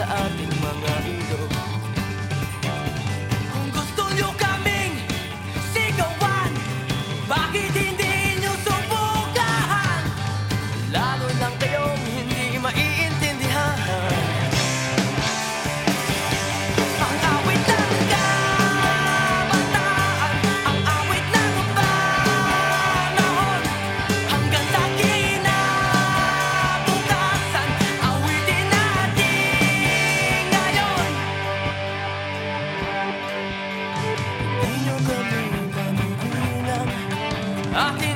to undo. I